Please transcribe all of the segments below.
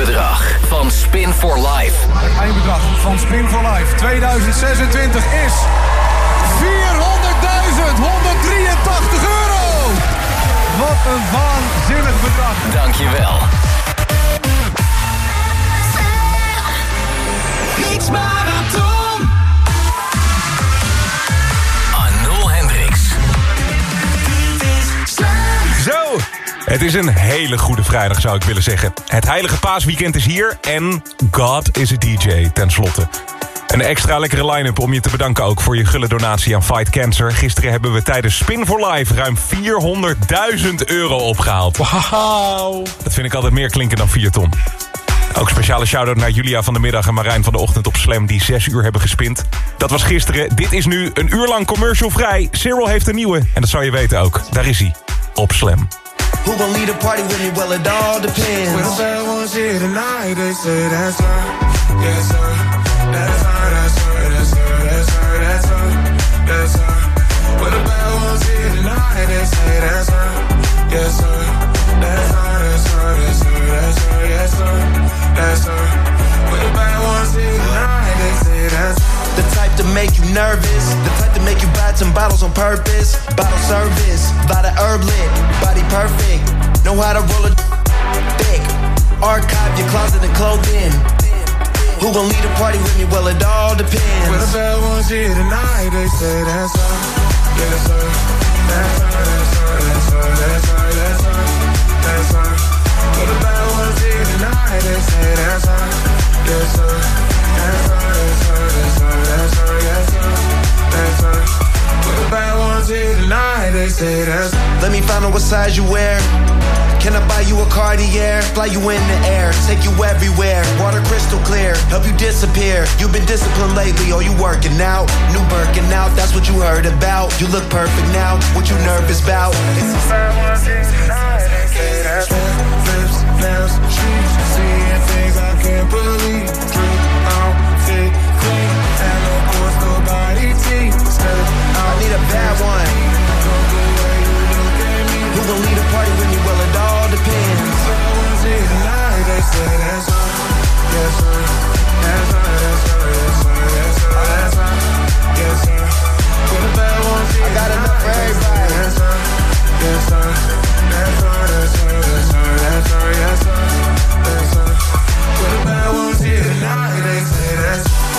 eindbedrag van Spin for Life. Het eindbedrag van Spin for Life 2026 is 400.183 euro. Wat een waanzinnig bedrag. Dankjewel. Mix Marathon. Het is een hele goede vrijdag zou ik willen zeggen. Het heilige paasweekend is hier en God is a DJ tenslotte. Een extra lekkere line-up om je te bedanken ook voor je gulle donatie aan Fight Cancer. Gisteren hebben we tijdens Spin for Life ruim 400.000 euro opgehaald. Wauw. Dat vind ik altijd meer klinken dan 4 ton. Ook speciale shout-out naar Julia van de middag en Marijn van de ochtend op Slam... die 6 uur hebben gespind. Dat was gisteren. Dit is nu een uur lang commercial vrij. Cyril heeft een nieuwe. En dat zou je weten ook. Daar is hij. Op Slam. Who gon' lead the party with me? Well, it all depends. When the bad ones here tonight, they say that's her. Yes, sir. That's her, that's her, that's her, that's her, that's her, that's her. When the bad ones here tonight, they say that's her. Yes, sir. That's her, that's her, that's her, that's her, yes, sir. That's her. When the bad ones here tonight, they say that's her. The type to make you nervous. The type to make you buy some bottles on purpose. Bottle service. By the herb lit. Body perfect. Know how to roll a thick. Archive your closet and clothing. Who gon' lead the party with me? Well, it all depends. When the bad ones here tonight, they say that's her. Yes, sir. That's her, that's her, that's her, that's her, that's her, that's her. When the bad ones here tonight, they say that's her. That's her, that's her, Bad. Let me find out what size you wear. Can I buy you a Cartier? Fly you in the air, take you everywhere. Water crystal clear, help you disappear. You've been disciplined lately, oh you working out? New working out, that's what you heard about. You look perfect now, what you nervous about? Bad they say that's her. Lips, nails, shoes, seeing things I can't believe. That bad one. Who gon' lead a party with you? Well, it all depends. I got enough for everybody. Yes, sir. Yes, sir. Yes, sir. Yes, sir. Yes, sir. Yes, sir. Yes, sir. Yes, sir. When the bad ones here tonight, they say that's.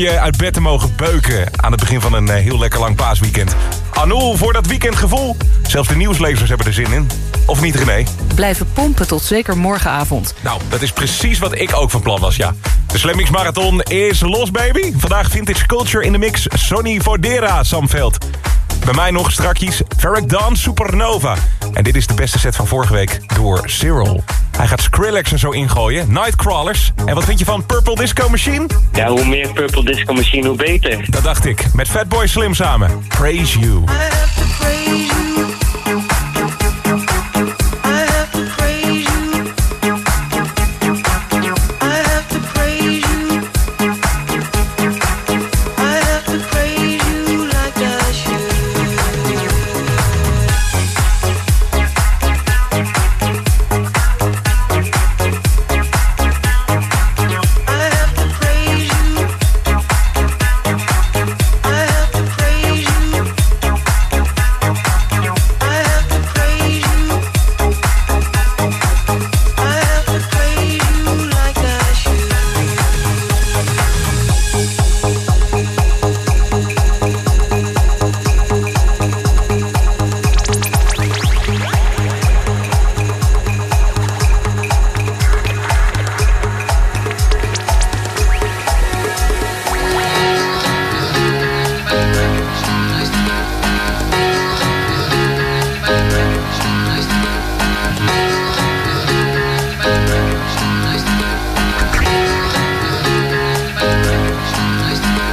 Je uit bed te mogen beuken aan het begin van een eh, heel lekker lang paasweekend. Anul voor dat weekendgevoel. Zelfs de nieuwslezers hebben er zin in. Of niet René? Blijven pompen tot zeker morgenavond. Nou, dat is precies wat ik ook van plan was, ja. De Slammix Marathon is los, baby. Vandaag Vintage Culture in de mix. Sonny Vodera, Samveld. Bij mij nog strakjes Ferric Dawn Supernova. En dit is de beste set van vorige week door Cyril. Hij gaat Skrillex er zo ingooien. Nightcrawlers. En wat vind je van Purple Disco Machine? Ja, hoe meer Purple Disco Machine, hoe beter. Dat dacht ik. Met Fatboy Slim samen. Praise You. Long, long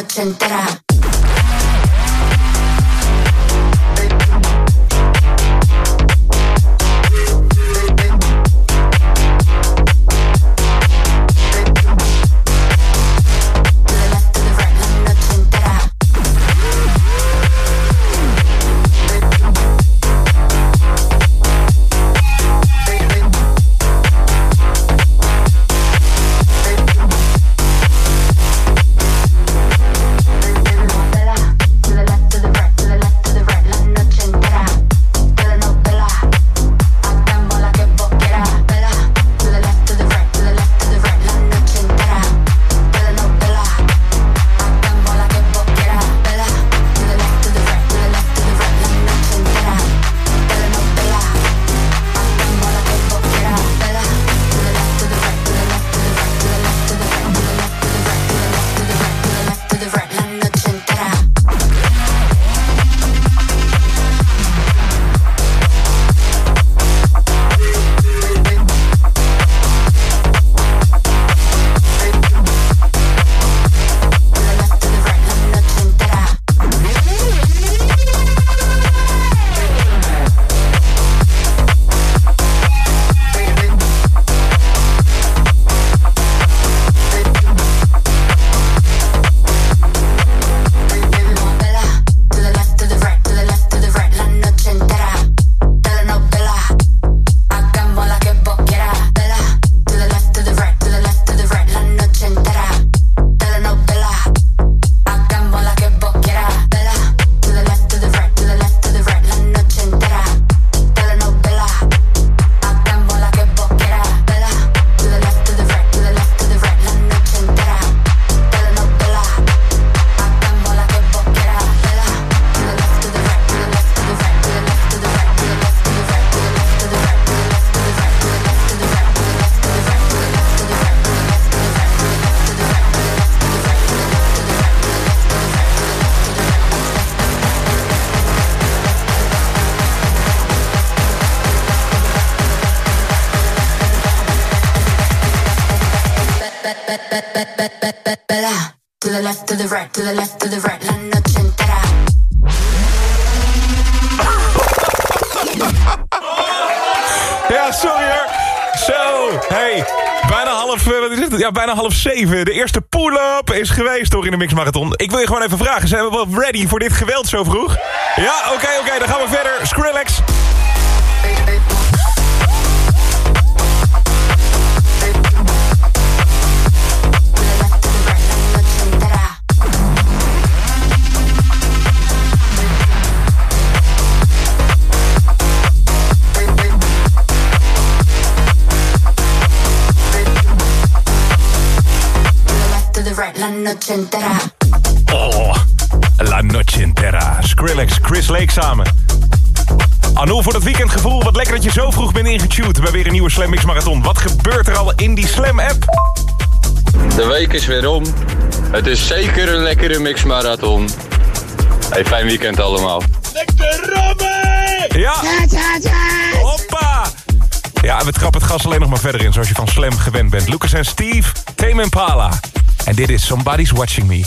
noche entera. Bijna half zeven. De eerste pull-up is geweest door in de Mixmarathon. Ik wil je gewoon even vragen, zijn we wel ready voor dit geweld zo vroeg? Ja, oké, oké, dan gaan we verder. Skrillex. Noche entera. Oh, La Noche Entera. Skrillex, Chris Lake samen. Anouk voor het weekendgevoel. Wat lekker dat je zo vroeg bent ingetuned bij weer een nieuwe Slam Mix Marathon. Wat gebeurt er al in die Slam app? De week is weer om. Het is zeker een lekkere Mix Marathon. Hey, fijn weekend allemaal. Lekker rammen! Ja! Hoppa! Ja, we trappen het gas alleen nog maar verder in, zoals je van Slam gewend bent. Lucas en Steve, Tame Impala. En dit is Somebody's Watching Me.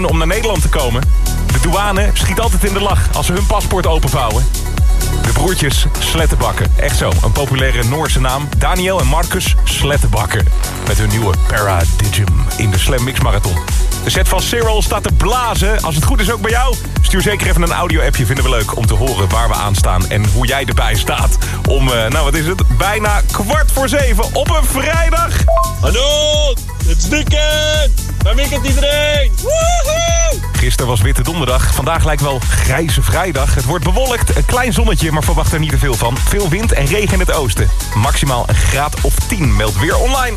Om naar Nederland te komen. De douane schiet altijd in de lach als ze hun paspoort openvouwen. De broertjes Slettenbakken. Echt zo, een populaire Noorse naam. Daniel en Marcus Slettenbakken. Met hun nieuwe Paradigm in de Slam Mix Marathon. De set van Cyril staat te blazen. Als het goed is ook bij jou. Stuur zeker even een audio-appje. Vinden we leuk om te horen waar we aan staan. En hoe jij erbij staat. Om, eh, nou wat is het? Bijna kwart voor zeven op een vrijdag. Hallo, het is weekend. Waar weekend iedereen? Woehoe! Gisteren was Witte Donderdag. Vandaag lijkt wel Grijze Vrijdag. Het wordt bewolkt, een klein zonnetje, maar verwacht er niet te veel van. Veel wind en regen in het oosten. Maximaal een graad of 10 meldt weer online.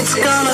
It's gonna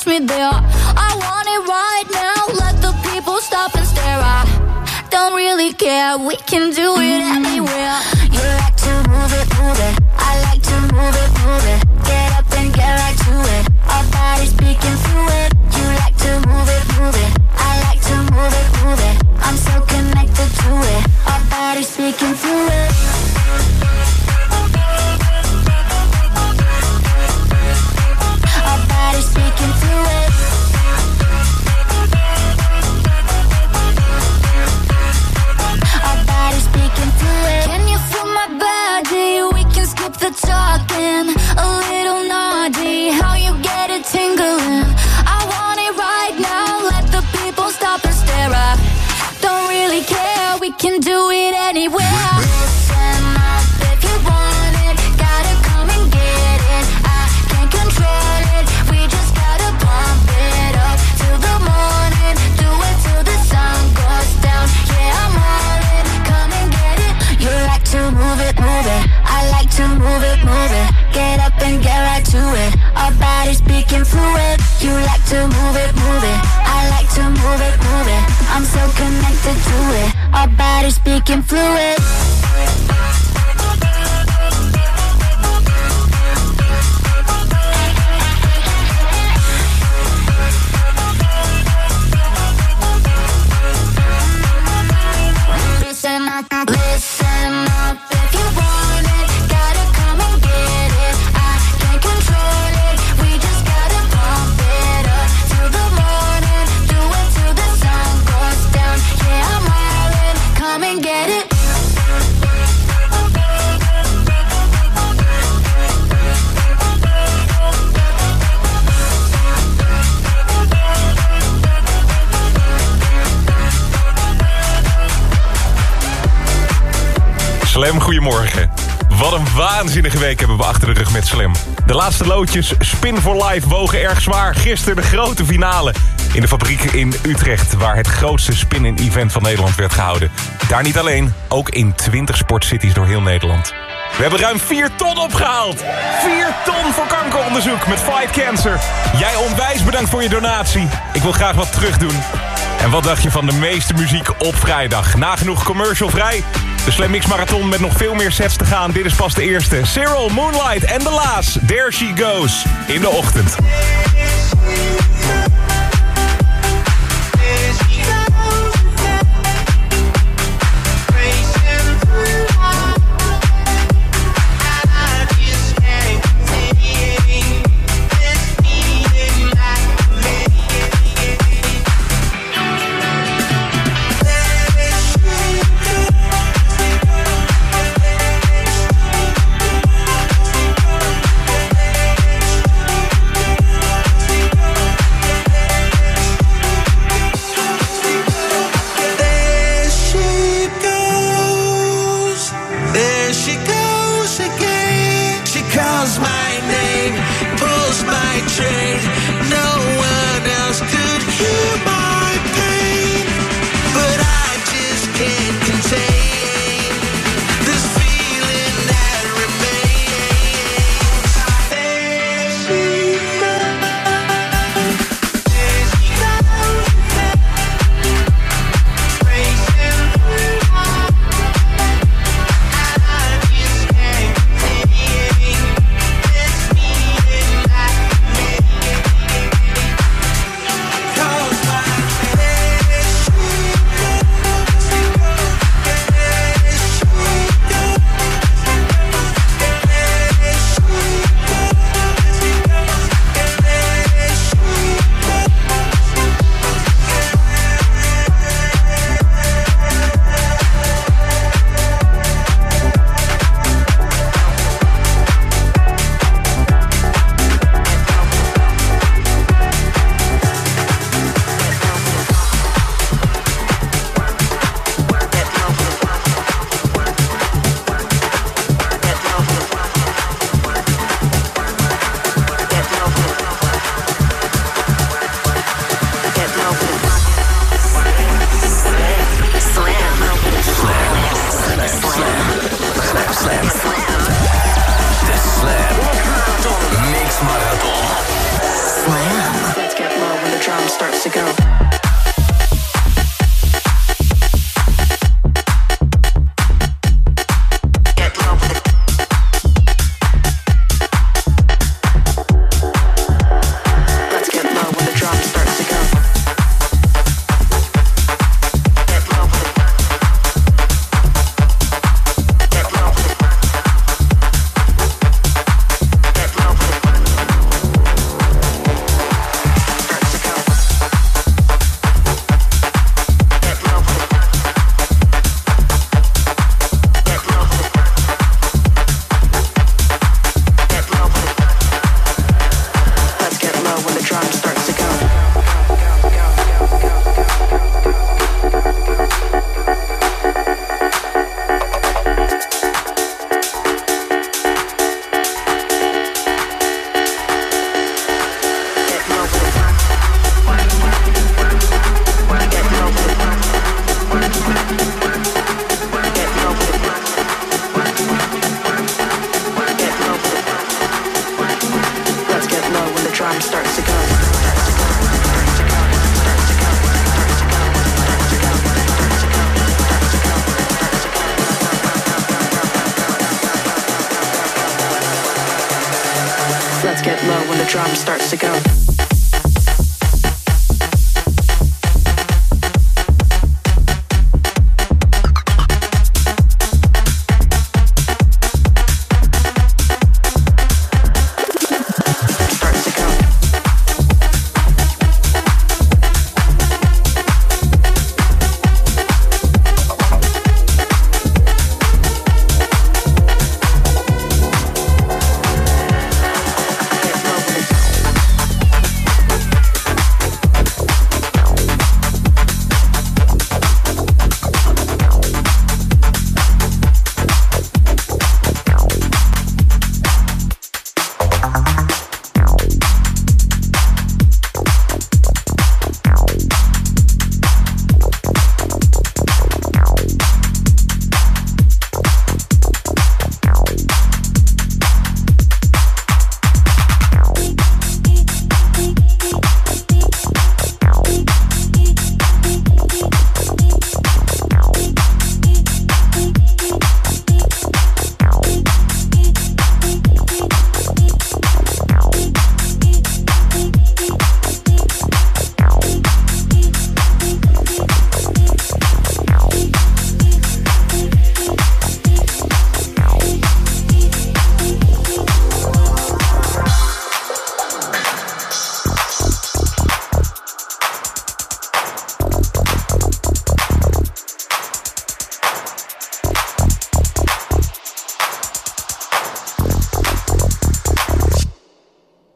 touch me there Fluid. You like to move it, move it. I like to move it, move it. I'm so connected to it. Our bodies speaking fluid. Waanzinnige week hebben we achter de rug met Slam. De laatste loodjes Spin for Life wogen erg zwaar. Gisteren de grote finale in de fabriek in Utrecht... waar het grootste spin-in-event van Nederland werd gehouden. Daar niet alleen, ook in 20 sportcities door heel Nederland. We hebben ruim 4 ton opgehaald. 4 ton voor kankeronderzoek met Fight Cancer. Jij onwijs bedankt voor je donatie. Ik wil graag wat terug doen. En wat dacht je van de meeste muziek op vrijdag? Nagenoeg commercialvrij. De Slam Mix Marathon met nog veel meer sets te gaan. Dit is pas de eerste. Cyril, Moonlight en The Laas. There She Goes. In de ochtend.